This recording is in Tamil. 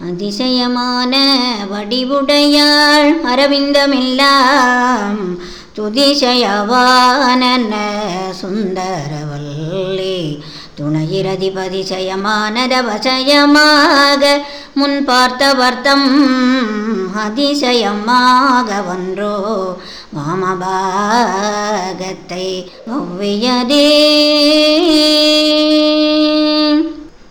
அதிசயமான வடிவுடையாள் அரவிந்தமெல்லாம். துதிசயவான சுந்தரவல்லி. துணையிரதிபதிசயமானதவசயமாக முன் பார்த்த வர்த்தம் அதிசயமாக ஒன்றோ வாமபாகத்தை ஒவ்வியதே